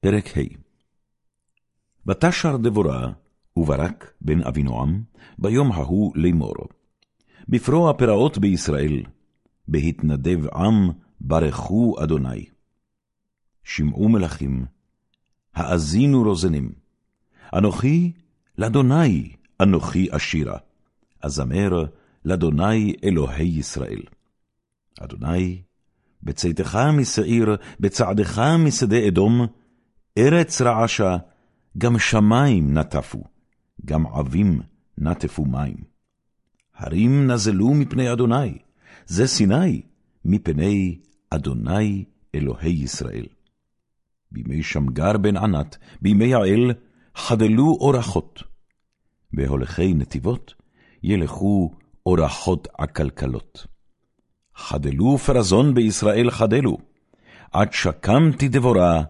פרק ה' ותשר דבורה וברק בן אבינועם ביום ההוא לאמור. בפרוע פרעות בישראל, בהתנדב עם ברכו אדוני. שמעו מלכים, האזינו רוזנים. אנוכי לאדוני אנוכי אשירה, אזמר לאדוני אלוהי ישראל. אדוני, בצאתך משעיר, בצעדך משדה אדום, ארץ רעשה, גם שמים נטפו, גם עבים נטפו מים. הרים נזלו מפני אדוני, זה סיני, מפני אדוני אלוהי ישראל. בימי שמגר בן ענת, בימי יעל, חדלו אורחות. בהולכי נתיבות, ילכו אורחות עקלקלות. חדלו פרזון בישראל חדלו, עד שקמתי דבורה,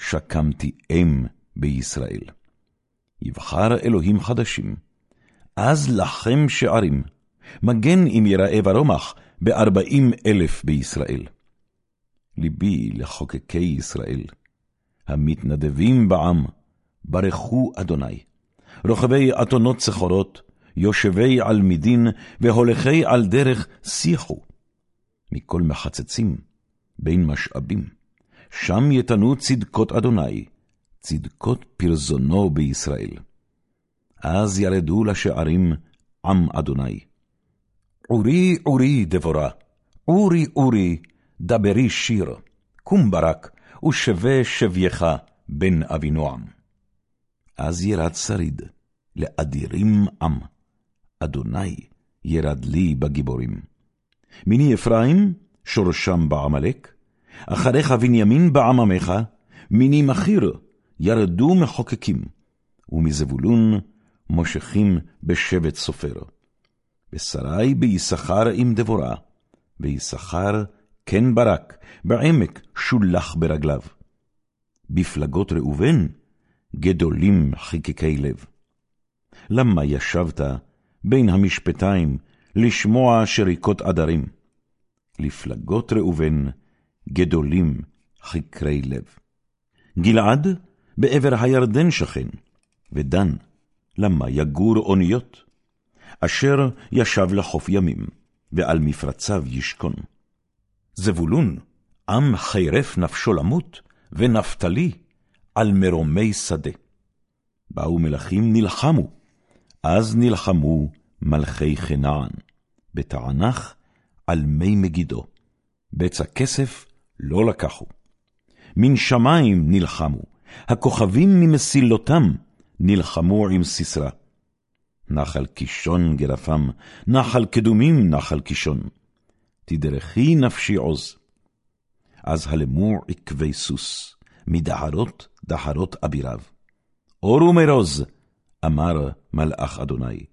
שקמתי אם בישראל. יבחר אלוהים חדשים, אז לכם שערים, מגן אם יראה ורומח, בארבעים אלף בישראל. ליבי לחוקקי ישראל, המתנדבים בעם, ברכו אדוני. רוכבי אתונות סחורות, יושבי על מדין, והולכי על דרך שיחו. מכל מחצצים, בין משאבים. שם יתנו צדקות אדוני, צדקות פרזונו בישראל. אז ירדו לשערים עם אדוני. עורי עורי דבורה, עורי עורי דברי שיר, קום ברק, ושווה שבייך בן אבינועם. אז ירד שריד, לאדירים עם, אדוני ירד לי בגיבורים. מיני אפרים, שורשם בעמלק, אחריך בנימין בעממך, מיני מחיר, ירדו מחוקקים, ומזבולון מושכים בשבט סופר. ושרי ביששכר עם דבורה, ויששכר כן ברק, בעמק שולח ברגליו. בפלגות ראובן, גדולים חיקקי לב. למה ישבת בין המשפטיים לשמוע שריקות עדרים? לפלגות ראובן, גדולים חקרי לב. גלעד, בעבר הירדן שכן, ודן, למה יגור אוניות? אשר ישב לחוף ימים, ועל מפרציו ישכון. זבולון, עם חירף נפשו למות, ונפתלי, על מרומי שדה. באו מלכים נלחמו, אז נלחמו מלכי חנען, בתענך על מי מגידו, בצע כסף לא לקחו. מן שמים נלחמו, הכוכבים ממסילותם נלחמו עם סיסרא. נחל קישון גרפם, נחל קדומים נחל קישון. תדרכי נפשי עוז. אז הלמו עקבי סוס, מדהרות דהרות אביריו. אורו מרוז, אמר מלאך אדוני,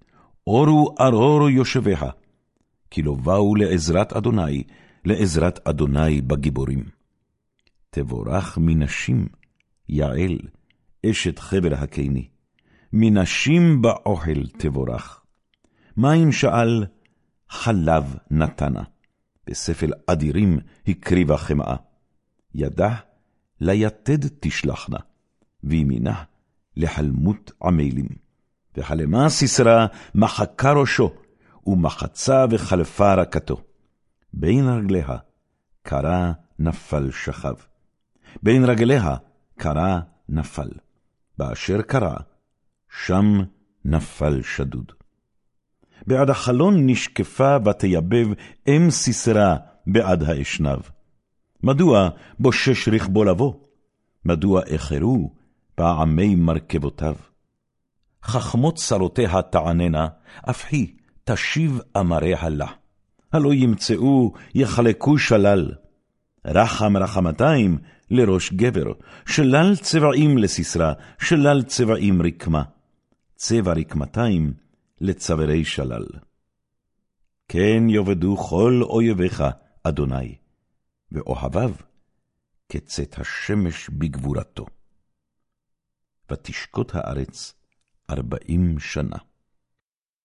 אורו ארור יושביה, כי לא באו לעזרת אדוני, לעזרת אדוני בגיבורים. תבורך מנשים, יעל, אשת חבר הקיני, מנשים באוהל תבורך. מים שאל, חלב נתנה, בספל אדירים הקריבה חמאה. ידה ליתד תשלחנה, וימינה לחלמות עמלים. וחלמה סיסרא מחקה ראשו, ומחצה וחלפה רקתו. בין רגליה קרא נפל שכב. בין רגליה קרא נפל. באשר קרא, שם נפל שדוד. בעד החלון נשקפה ותייבב אם סיסרא בעד האשנב. מדוע בושש רכבו לבוא? מדוע איחרו פעמי מרכבותיו? חכמות צרותיה תעננה, אף היא תשיב אמריה לה. הלא ימצאו, יחלקו שלל. רחם רחמתיים לראש גבר, שלל צבעים לסיסרא, שלל צבעים רקמה. צבע רקמתיים לצווארי שלל. כן יאבדו כל אויביך, אדוני, ואוהביו כצאת השמש בגבורתו. ותשקוט הארץ ארבעים שנה.